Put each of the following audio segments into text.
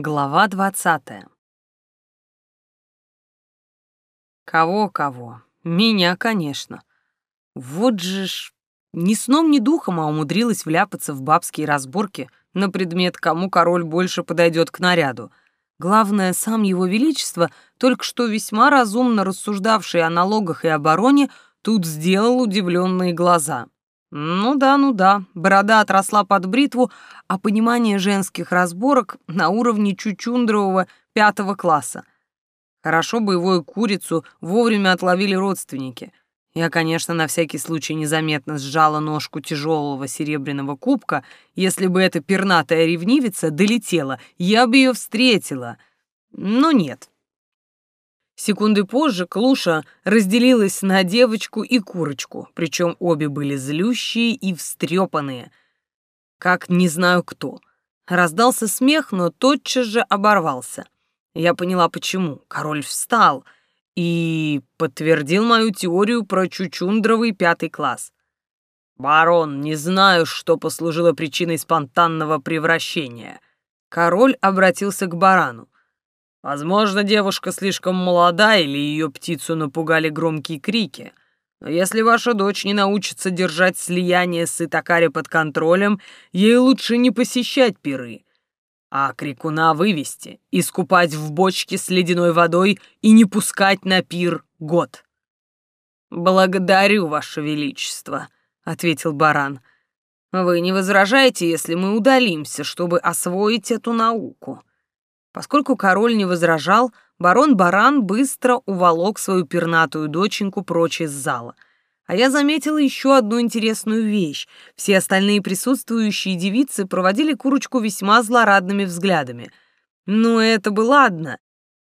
Глава двадцатая. Кого-кого? Меня, конечно. Вот же ж... Ни сном, ни духом, а умудрилась вляпаться в бабские разборки на предмет, кому король больше подойдет к наряду. Главное, сам его величество, только что весьма разумно рассуждавший о налогах и обороне, тут сделал удивленные глаза. Ну да, ну да, борода отросла под бритву, а понимание женских разборок на уровне чучундрового пятого класса. Хорошо боевую курицу вовремя отловили родственники. Я, конечно, на всякий случай незаметно сжала ножку тяжелого серебряного кубка. Если бы эта пернатая ревнивица долетела, я бы ее встретила. Но нет, Секунды позже Клуша разделилась на девочку и курочку, причем обе были злющие и встрепанные. Как не знаю кто. Раздался смех, но тотчас же оборвался. Я поняла, почему. Король встал и подтвердил мою теорию про чучундровый пятый класс. «Барон, не знаю, что послужило причиной спонтанного превращения». Король обратился к барану. Возможно, девушка слишком молода или ее птицу напугали громкие крики. Но если ваша дочь не научится держать слияние с Итакари под контролем, ей лучше не посещать пиры, а крикуна вывести, искупать в бочке с ледяной водой и не пускать на пир год. «Благодарю, ваше величество», — ответил баран. «Вы не возражаете, если мы удалимся, чтобы освоить эту науку?» Поскольку король не возражал, барон Баран быстро уволок свою пернатую доченьку прочь из зала. А я заметила еще одну интересную вещь. Все остальные присутствующие девицы проводили курочку весьма злорадными взглядами. Но это было ладно.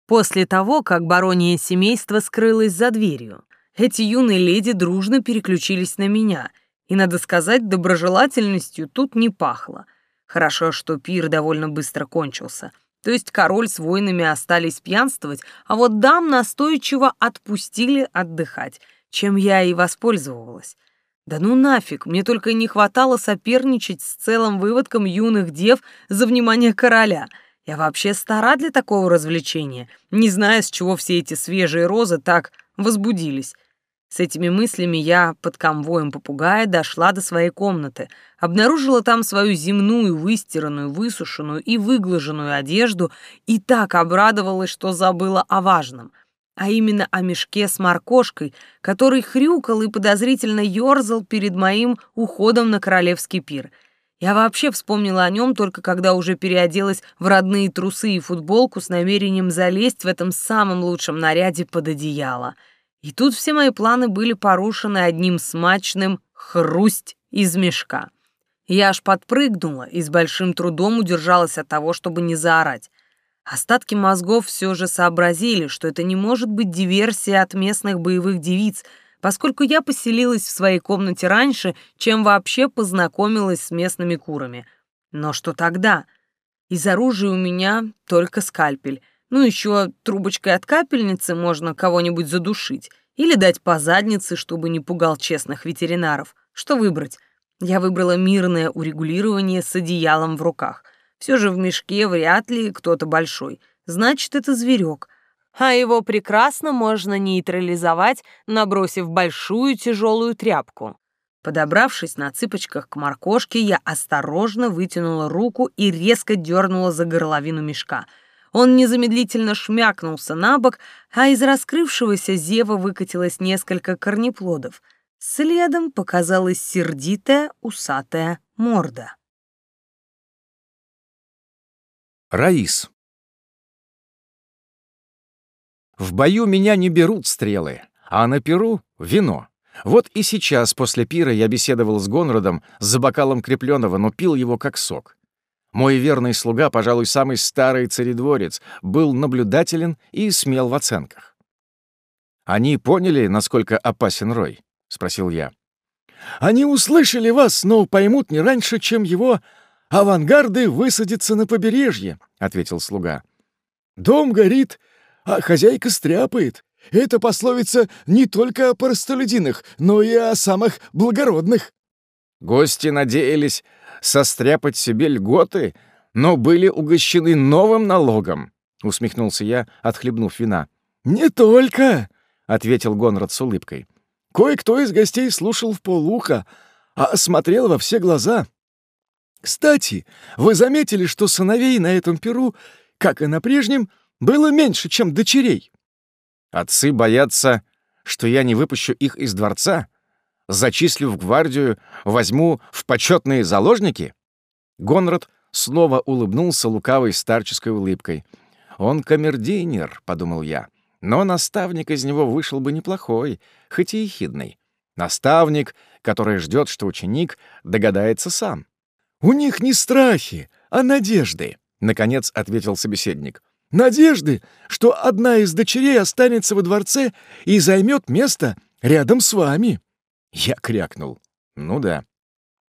После того, как баронье семейство скрылось за дверью, эти юные леди дружно переключились на меня, и, надо сказать, доброжелательностью тут не пахло. Хорошо, что пир довольно быстро кончился — то есть король с воинами остались пьянствовать, а вот дам настойчиво отпустили отдыхать, чем я и воспользовалась. Да ну нафиг, мне только не хватало соперничать с целым выводком юных дев за внимание короля. Я вообще стара для такого развлечения, не зная, с чего все эти свежие розы так возбудились. С этими мыслями я под конвоем попугая дошла до своей комнаты, обнаружила там свою земную, выстиранную, высушенную и выглаженную одежду и так обрадовалась, что забыла о важном, а именно о мешке с моркошкой, который хрюкал и подозрительно ёрзал перед моим уходом на королевский пир. Я вообще вспомнила о нем только когда уже переоделась в родные трусы и футболку с намерением залезть в этом самом лучшем наряде под одеяло — и тут все мои планы были порушены одним смачным хрусть из мешка. Я аж подпрыгнула и с большим трудом удержалась от того, чтобы не заорать. Остатки мозгов все же сообразили, что это не может быть диверсия от местных боевых девиц, поскольку я поселилась в своей комнате раньше, чем вообще познакомилась с местными курами. Но что тогда? Из оружия у меня только скальпель — ну, еще трубочкой от капельницы можно кого-нибудь задушить или дать по заднице, чтобы не пугал честных ветеринаров. Что выбрать? Я выбрала мирное урегулирование с одеялом в руках. Все же в мешке вряд ли кто-то большой. Значит, это зверек. А его прекрасно можно нейтрализовать, набросив большую тяжелую тряпку. Подобравшись на цыпочках к моркошке, я осторожно вытянула руку и резко дернула за горловину мешка — он незамедлительно шмякнулся на бок, а из раскрывшегося зева выкатилось несколько корнеплодов. Следом показалась сердитая усатая морда. Раис. В бою меня не берут стрелы, а на перу — вино. Вот и сейчас после пира я беседовал с Гонрадом за бокалом крепленного, но пил его как сок. Мой верный слуга, пожалуй, самый старый царедворец, был наблюдателен и смел в оценках. «Они поняли, насколько опасен Рой?» — спросил я. «Они услышали вас, но поймут не раньше, чем его авангарды высадятся на побережье», — ответил слуга. «Дом горит, а хозяйка стряпает. Это пословица не только о простолюдинах, но и о самых благородных». Гости надеялись состряпать себе льготы, но были угощены новым налогом», — усмехнулся я, отхлебнув вина. «Не только», — ответил Гонрад с улыбкой. «Кое-кто из гостей слушал в полуха, а смотрел во все глаза. Кстати, вы заметили, что сыновей на этом перу, как и на прежнем, было меньше, чем дочерей?» «Отцы боятся, что я не выпущу их из дворца? Зачислю в гвардию, возьму в почетные заложники?» Гонрад снова улыбнулся лукавой старческой улыбкой. «Он камердинер, подумал я, — «но наставник из него вышел бы неплохой, хоть и ехидный. Наставник, который ждет, что ученик догадается сам». «У них не страхи, а надежды», — наконец ответил собеседник. «Надежды, что одна из дочерей останется во дворце и займет место рядом с вами». Я крякнул. «Ну да.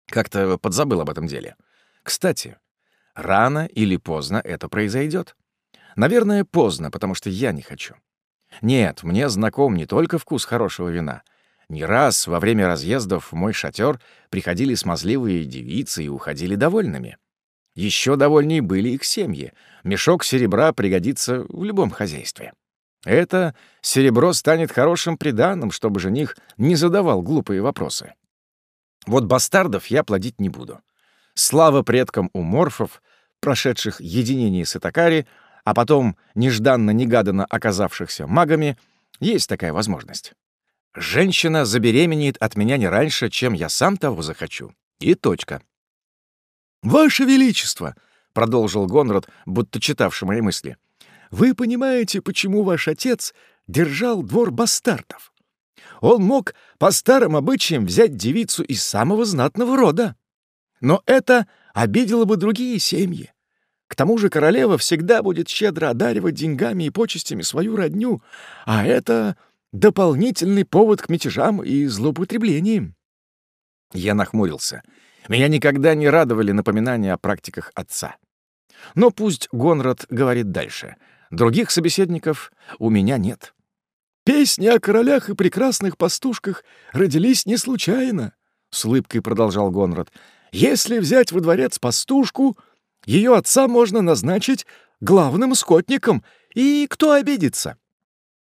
Как-то подзабыл об этом деле. Кстати, Рано или поздно это произойдет. Наверное, поздно, потому что я не хочу. Нет, мне знаком не только вкус хорошего вина. Не раз во время разъездов в мой шатер приходили смазливые девицы и уходили довольными. Еще довольнее были их семьи. Мешок серебра пригодится в любом хозяйстве. Это серебро станет хорошим приданым, чтобы жених не задавал глупые вопросы. Вот бастардов я плодить не буду. Слава предкам у морфов, прошедших единение с Итакари, а потом нежданно-негаданно оказавшихся магами, есть такая возможность. Женщина забеременеет от меня не раньше, чем я сам того захочу. И точка. «Ваше Величество!» — продолжил Гонрад, будто читавший мои мысли. «Вы понимаете, почему ваш отец держал двор бастартов? Он мог по старым обычаям взять девицу из самого знатного рода. Но это обидело бы другие семьи. К тому же королева всегда будет щедро одаривать деньгами и почестями свою родню, а это дополнительный повод к мятежам и злоупотреблениям. Я нахмурился. Меня никогда не радовали напоминания о практиках отца. Но пусть Гонрад говорит дальше. Других собеседников у меня нет. «Песни о королях и прекрасных пастушках родились не случайно», — с улыбкой продолжал Гонрад. Если взять во дворец пастушку, ее отца можно назначить главным скотником, и кто обидится?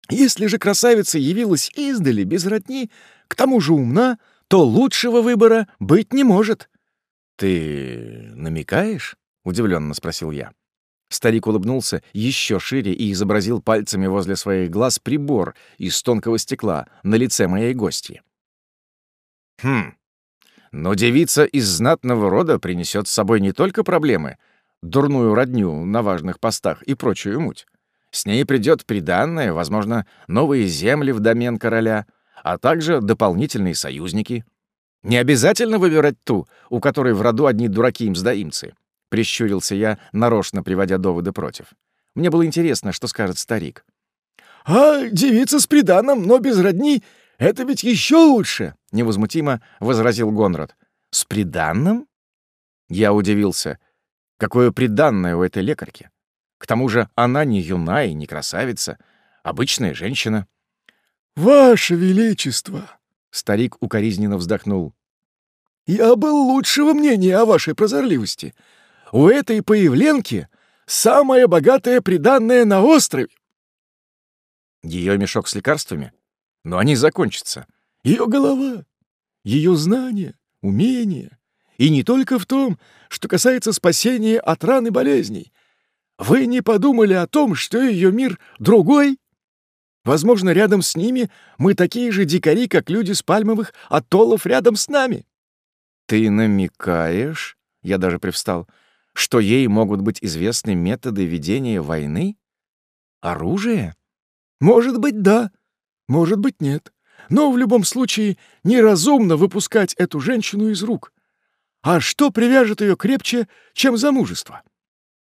Если же красавица явилась издали, без родни, к тому же умна, то лучшего выбора быть не может. «Ты намекаешь?» — удивленно спросил я. Старик улыбнулся еще шире и изобразил пальцами возле своих глаз прибор из тонкого стекла на лице моей гости. «Хм, но девица из знатного рода принесет с собой не только проблемы, дурную родню на важных постах и прочую муть. С ней придет приданное, возможно, новые земли в домен короля, а также дополнительные союзники. Не обязательно выбирать ту, у которой в роду одни дураки и мздоимцы. Прищурился я, нарочно приводя доводы против. Мне было интересно, что скажет старик. «А девица с приданым, но без родни это ведь еще лучше!» — невозмутимо возразил Гонрад. «С приданным?» Я удивился. Какое приданное у этой лекарки? К тому же она не юна и не красавица, обычная женщина. «Ваше Величество!» — старик укоризненно вздохнул. «Я был лучшего мнения о вашей прозорливости. У этой появленки самая богатая приданная на острове». Ее мешок с лекарствами? Но они закончатся. Ее голова, ее знания, умения. И не только в том, что касается спасения от ран и болезней. Вы не подумали о том, что ее мир другой? Возможно, рядом с ними мы такие же дикари, как люди с пальмовых атоллов рядом с нами. Ты намекаешь, я даже привстал, что ей могут быть известны методы ведения войны? Оружие? Может быть, да. Может быть, нет. Но в любом случае неразумно выпускать эту женщину из рук. А что привяжет ее крепче, чем замужество?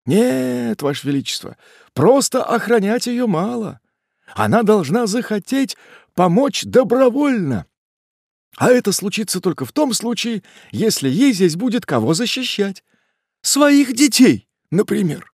Нет, Ваше Величество, просто охранять ее мало. Она должна захотеть помочь добровольно. А это случится только в том случае, если ей здесь будет кого защищать. Своих детей, например.